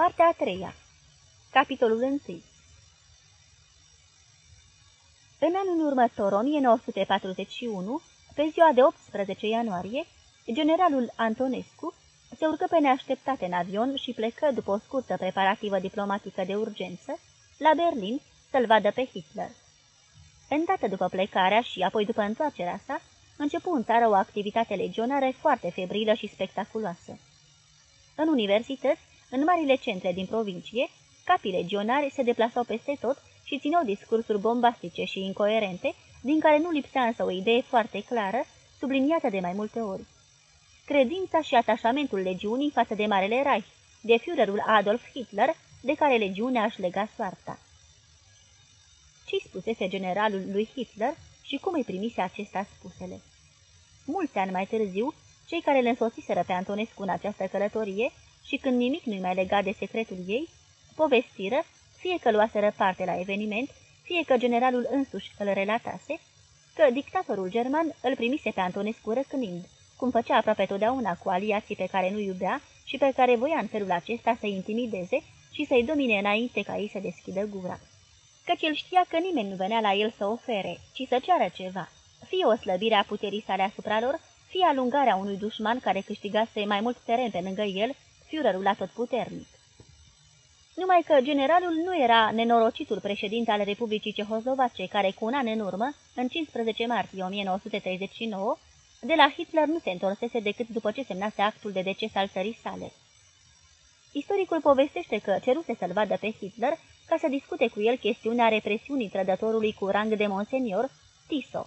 Partea a treia Capitolul 1 În anul următor, 1941, pe ziua de 18 ianuarie, generalul Antonescu se urcă pe neașteptate în avion și plecă, după o scurtă preparativă diplomatică de urgență, la Berlin să-l vadă pe Hitler. Îndată după plecarea și apoi după întoarcerea sa, începu în țară o activitate legionară foarte febrilă și spectaculoasă. În universități, în marile centre din provincie, capii legionari se deplasau peste tot și țineau discursuri bombastice și incoerente, din care nu lipsea însă o idee foarte clară, subliniată de mai multe ori. Credința și atașamentul legiunii față de Marele Reich, de Führerul Adolf Hitler, de care legiunea își lega soarta. Ce-i spusese generalul lui Hitler și cum îi primise acesta spusele? Mulți ani mai târziu, cei care le însoțiseră pe Antonescu în această călătorie și când nimic nu-i mai legat de secretul ei, povestiră, fie că luaseră parte la eveniment, fie că generalul însuși îl relatase, că dictatorul german îl primise pe Antonescu răcânind, cum făcea aproape totdeauna cu aliații pe care nu iubea și pe care voia în felul acesta să-i intimideze și să-i domine înainte ca ei să deschidă gura. Căci el știa că nimeni nu venea la el să ofere, ci să ceară ceva, fie o slăbire a puterii sale asupra lor, fie alungarea unui dușman care câștigase mai mult teren pe lângă el, Führerul atotputernic. Numai că generalul nu era nenorocitul președinte al Republicii Cehoslovace, care cu un an în urmă, în 15 martie 1939, de la Hitler nu se întorsese decât după ce semnase actul de deces al țării sale. Istoricul povestește că ceruse să-l vadă pe Hitler ca să discute cu el chestiunea represiunii trădătorului cu rang de monsenior, Tiso.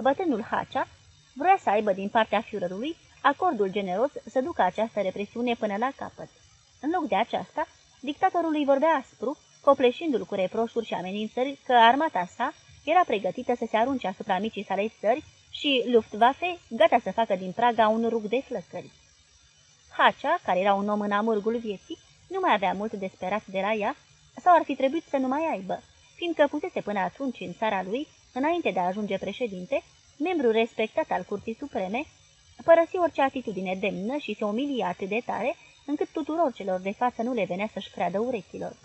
Bătrânul Hacea vrea să aibă din partea Führerului acordul generos să ducă această represiune până la capăt. În loc de aceasta, dictatorul îi vorbea aspru, copleșindu-l cu reproșuri și amenințări că armata sa era pregătită să se arunce asupra micii sale țări și Luftwaffe gata să facă din Praga un rug de flăcări. Hacea, care era un om în amurgul vieții, nu mai avea mult de sperat de la ea, sau ar fi trebuit să nu mai aibă, fiindcă pusese până atunci în țara lui, înainte de a ajunge președinte, membru respectat al Curții Supreme, părăsi orice atitudine demnă și se umilia atât de tare, încât tuturor celor de față nu le venea să-și creadă urechilor.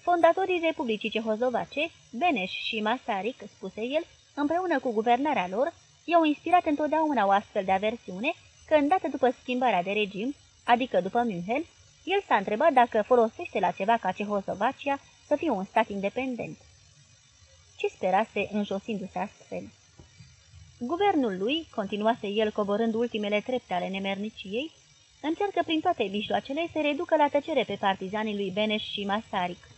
Fondatorii Republicii Cehoslovace, Beneș și Masaryk, spuse el, împreună cu guvernarea lor, i-au inspirat întotdeauna o astfel de aversiune, că îndată după schimbarea de regim, adică după München, el s-a întrebat dacă folosește la ceva ca Cehoslovacia să fie un stat independent. Ce sperase înjosindu-se astfel? Guvernul lui, continuase el coborând ultimele trepte ale nemerniciei, încearcă prin toate mijloacele să reducă la tăcere pe partizanii lui Beneș și Masaryk.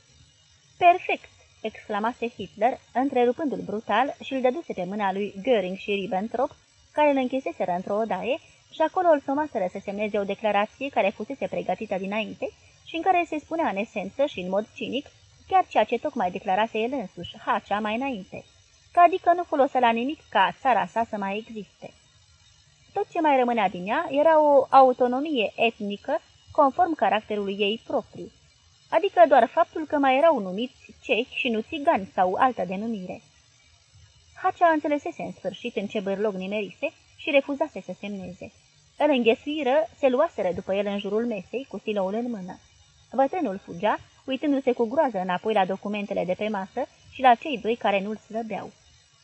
Perfect! exclamase Hitler, întrerupându-l brutal și îl dăduse pe mâna lui Göring și Ribbentrop, care îl închiseseră într-o odaie și acolo îl somaseră să semneze o declarație care fusese pregătită dinainte și în care se spunea în esență și în mod cinic chiar ceea ce tocmai declarase el însuși, Hacea, mai înainte, că adică nu folosă la nimic ca țara sa să mai existe. Tot ce mai rămânea din ea era o autonomie etnică conform caracterului ei propriu, adică doar faptul că mai erau numiți cehi și nu țigani sau altă denumire. Hacea înțelesese în sfârșit în ce bârlog nimerise și refuzase să semneze. Îl înghesuiră, se luaseră după el în jurul mesei, cu stiloul în mână. Bătrânul fugea, uitându-se cu groază înapoi la documentele de pe masă și la cei doi care nu-l slăbeau.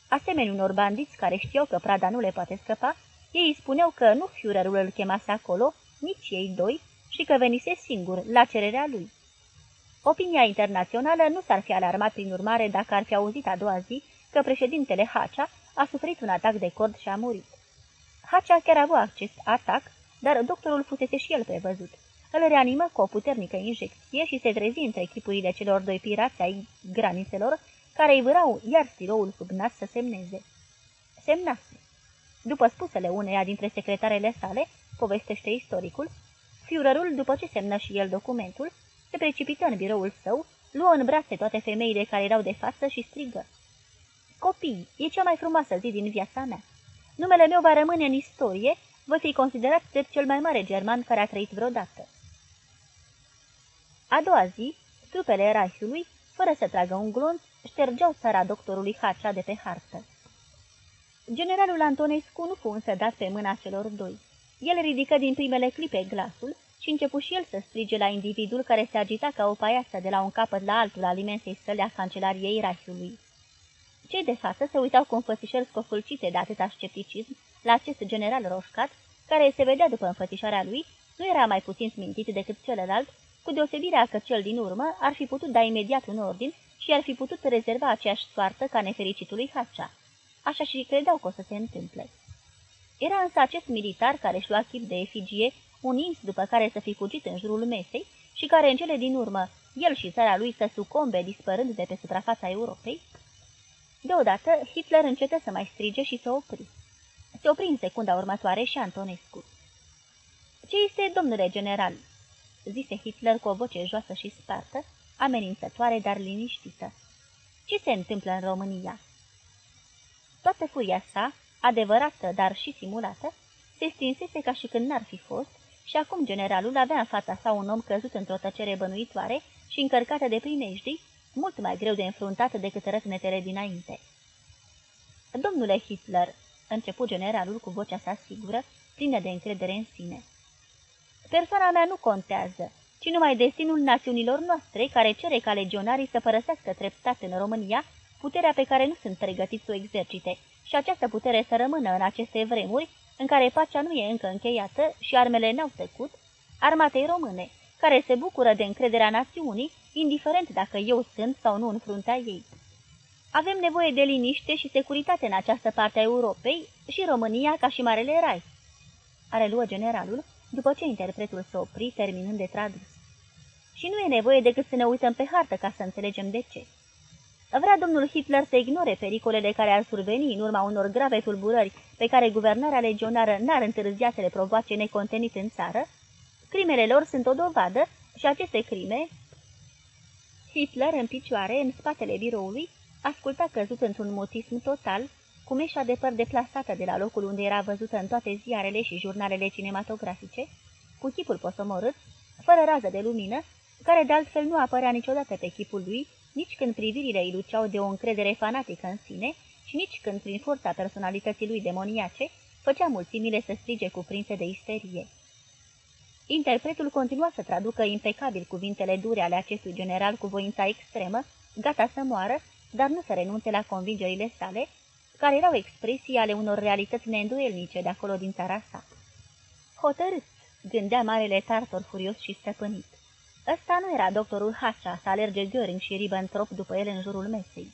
Asemenea unor bandiți care știau că prada nu le poate scăpa, ei îi spuneau că nu Führerul îl chemase acolo, nici ei doi, și că venise singur, la cererea lui. Opinia internațională nu s-ar fi alarmat prin urmare dacă ar fi auzit a doua zi că președintele Hacea a suferit un atac de cord și a murit. Hacea chiar avut acest atac, dar doctorul fusese și el prevăzut. Îl reanimă cu o puternică injecție și se trezi între echipurile celor doi pirați ai granițelor, care îi vârau iar stiroul sub nas să semneze. Semnase. După spusele uneia dintre secretarele sale, povestește istoricul, Führerul, după ce semnă și el documentul, se precipită în biroul său, luă în brațe toate femeile care erau de față și strigă. Copii, e cea mai frumoasă zi din viața mea. Numele meu va rămâne în istorie, voi fi considerat drept cel mai mare german care a trăit vreodată. A doua zi, trupele Reichului, fără să tragă un glonț, ștergeau țara doctorului Hacea de pe hartă. Generalul Antonescu nu fu însă dat pe mâna celor doi. El ridică din primele clipe glasul și începu și el să strige la individul care se agita ca o paiață de la un capăt la altul al imensei săli a cancelariei Reichului. Cei de față se uitau cu înfățișări scofulcite de atâta scepticism la acest general roșcat, care se vedea după înfățișarea lui, nu era mai puțin smintit decât celălalt, cu deosebirea că cel din urmă ar fi putut da imediat un ordin și ar fi putut rezerva aceeași soartă ca nefericitului Hacea. Așa și credeau că o să se întâmple. Era însă acest militar care își lua chip de efigie, un ins după care să fi fugit în jurul mesei și care în cele din urmă, el și țara lui să sucombe dispărând de pe suprafața Europei? Deodată, Hitler încetă să mai strige și să opri. Se opri în secunda următoare și Antonescu. Ce este, domnule general?" zise Hitler cu o voce joasă și spartă, amenințătoare, dar liniștită. Ce se întâmplă în România?" Toată furia sa, adevărată, dar și simulată, se stinsese ca și când n-ar fi fost și acum generalul avea în fața sa un om căzut într-o tăcere bănuitoare și încărcată de primejdii, mult mai greu de înfruntat decât rătnetele dinainte. Domnule Hitler, început generalul cu vocea sa sigură, plină de încredere în sine. Persoana mea nu contează, ci numai destinul națiunilor noastre, care cere ca legionarii să părăsească treptat în România puterea pe care nu sunt pregătiți să o exercite și această putere să rămână în aceste vremuri în care pacea nu e încă încheiată și armele n-au tăcut, armatei române, care se bucură de încrederea națiunii, indiferent dacă eu sunt sau nu în fruntea ei. Avem nevoie de liniște și securitate în această parte a Europei și România ca și Marele Rai. Are luă generalul, după ce interpretul s-a opri, terminând de tradus. Și nu e nevoie decât să ne uităm pe hartă ca să înțelegem de ce. Vrea domnul Hitler să ignore pericolele care ar surveni în urma unor grave tulburări pe care guvernarea legionară n-ar întârziat să le provoace necontenit în țară? Crimele lor sunt o dovadă și aceste crime... Hitler, în picioare, în spatele biroului, asculta căzut într-un mutism total, cu meșa de păr deplasată de la locul unde era văzută în toate ziarele și jurnalele cinematografice, cu chipul posomorât, fără rază de lumină, care de altfel nu apărea niciodată pe chipul lui, nici când privirile îi luceau de o încredere fanatică în sine și nici când, prin forța personalității lui demoniace, făcea mulțimile să strige cuprinse de isterie. Interpretul continua să traducă impecabil cuvintele dure ale acestui general cu voința extremă, gata să moară, dar nu să renunțe la convingerile sale, care erau expresii ale unor realități neîndoielnice de acolo din țara sa. Hotărât, gândea marele tartor furios și stăpânit. Ăsta nu era doctorul Hacea să alerge Göring și Ribbentrop după el în jurul mesei.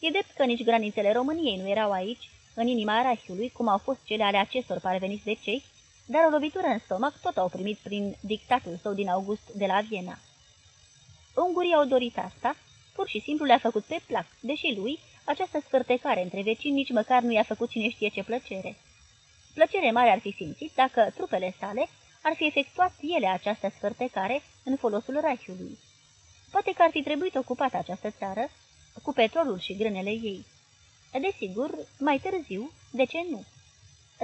E drept că nici granițele României nu erau aici, în inima Reichului, cum au fost cele ale acestor parveniți de cei, dar o lovitură în stomac tot au primit prin dictatul său din august de la Viena. Ungurii au dorit asta, pur și simplu le-a făcut pe plac, deși lui, această sfârtecare între vecini nici măcar nu i-a făcut cine știe ce plăcere. Plăcere mare ar fi simțit dacă trupele sale ar fi efectuat ele această sfârtecare în folosul Reichului. Poate că ar fi trebuit ocupată această țară, cu petrolul și grânele ei. Desigur, mai târziu, de ce nu?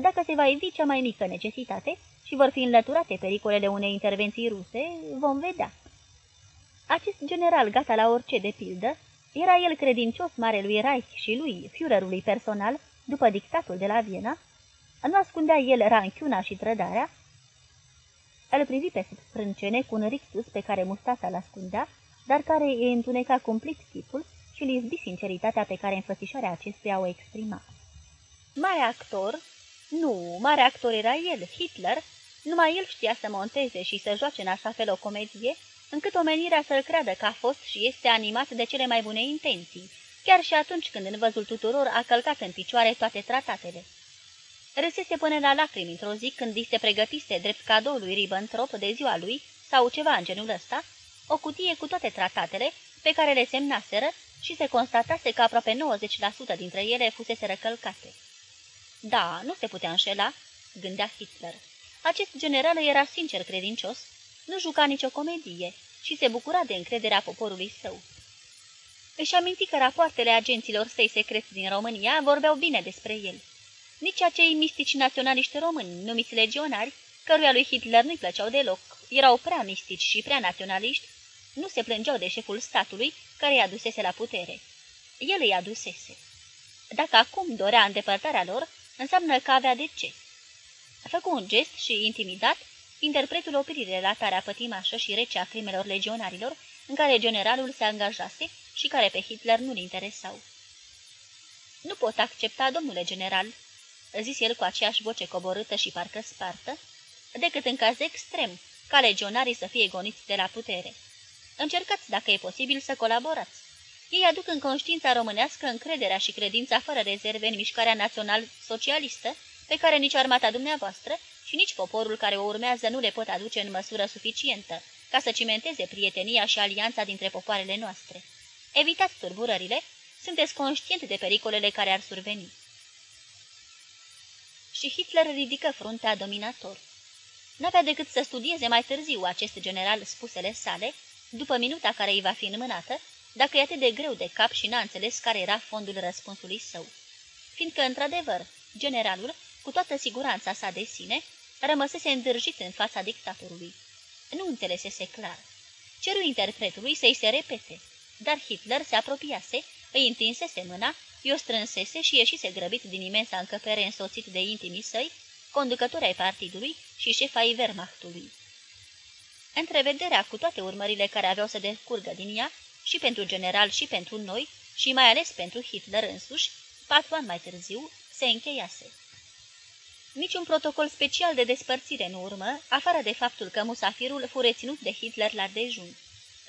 Dacă se va evi cea mai mică necesitate și vor fi înlăturate pericolele unei intervenții ruse, vom vedea. Acest general gata la orice de pildă, era el credincios marelui Reich și lui, Führerului personal, după dictatul de la Viena? Nu ascundea el ranchiuna și trădarea? Îl privi pe sub sprâncene cu un rictus pe care mustața l-ascundea, dar care îi întuneca cumplit chipul și îl izbi sinceritatea pe care înfățișarea acestuia o exprima. Mare actor? Nu, mare actor era el, Hitler. Numai el știa să monteze și să joace în așa fel o comedie, încât omenirea să-l creadă că a fost și este animat de cele mai bune intenții, chiar și atunci când în văzul tuturor a călcat în picioare toate tratatele. Râsese până la lacrimi într-o zi când îi se pregătise drept cadou lui Ribbentrop de ziua lui, sau ceva în genul ăsta, o cutie cu toate tratatele pe care le semnaseră și se constatase că aproape 90% dintre ele fusese răcălcate. Da, nu se putea înșela, gândea Hitler. Acest general era sincer credincios, nu juca nicio comedie și se bucura de încrederea poporului său. Își aminti că rapoartele agenților săi secreți din România vorbeau bine despre el. Nici acei mistici naționaliști români, numiți legionari, căruia lui Hitler nu-i plăceau deloc, erau prea mistici și prea naționaliști, nu se plângeau de șeful statului care i-a dusese la putere. El îi adusese. Dacă acum dorea îndepărtarea lor, înseamnă că avea de ce. Făcu un gest și, intimidat, interpretul opririi relatarea pătimașă și rece a crimelor legionarilor, în care generalul se angajase și care pe Hitler nu-l interesau. Nu pot accepta, domnule general," zis el cu aceeași voce coborâtă și parcă spartă, decât în caz extrem, ca legionarii să fie goniți de la putere. Încercați, dacă e posibil, să colaborați. Ei aduc în conștiința românească încrederea și credința fără rezerve în mișcarea național-socialistă, pe care nici armata dumneavoastră și nici poporul care o urmează nu le pot aduce în măsură suficientă, ca să cimenteze prietenia și alianța dintre popoarele noastre. Evitați turburările, sunteți conștient de pericolele care ar surveni. Și Hitler ridică fruntea dominator. N-avea decât să studieze mai târziu acest general spusele sale, după minuta care îi va fi înmânată, dacă e atât de greu de cap și n-a înțeles care era fondul răspunsului său. Fiindcă, într-adevăr, generalul, cu toată siguranța sa de sine, rămăsese îndârjit în fața dictatorului. Nu înțelesese clar. Ceru interpretului să-i se repete, dar Hitler se apropiase, îi întinsese mâna, i-o strânsese și ieșise grăbit din imensa încăpere însoțit de intimii săi, conducători ai partidului și șefa ai Wehrmachtului. Întrevederea cu toate urmările care aveau să decurgă din ea, și pentru general și pentru noi, și mai ales pentru Hitler însuși, patru ani mai târziu, se încheiase. Niciun protocol special de despărțire nu urmă, afară de faptul că musafirul fu reținut de Hitler la dejun.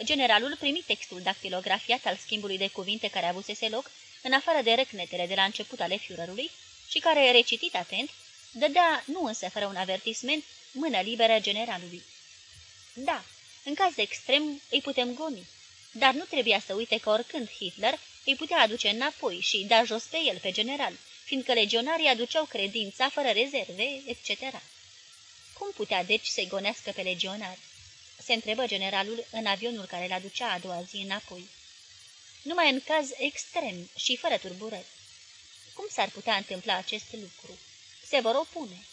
Generalul primi textul dactilografiat al schimbului de cuvinte care avusese loc, în afară de răcnetele de la început ale Führerului, și care, recitit atent, dădea, nu însă fără un avertisment, mână liberă generalului. Da, în caz extrem îi putem goni, dar nu trebuia să uite că oricând Hitler îi putea aduce înapoi și da jos pe el, pe general, fiindcă legionarii aduceau credința fără rezerve, etc. Cum putea deci să-i gonească pe legionari? Se întrebă generalul în avionul care l aducea a doua zi înapoi. Numai în caz extrem și fără turburări. Cum s-ar putea întâmpla acest lucru? Se vor opune.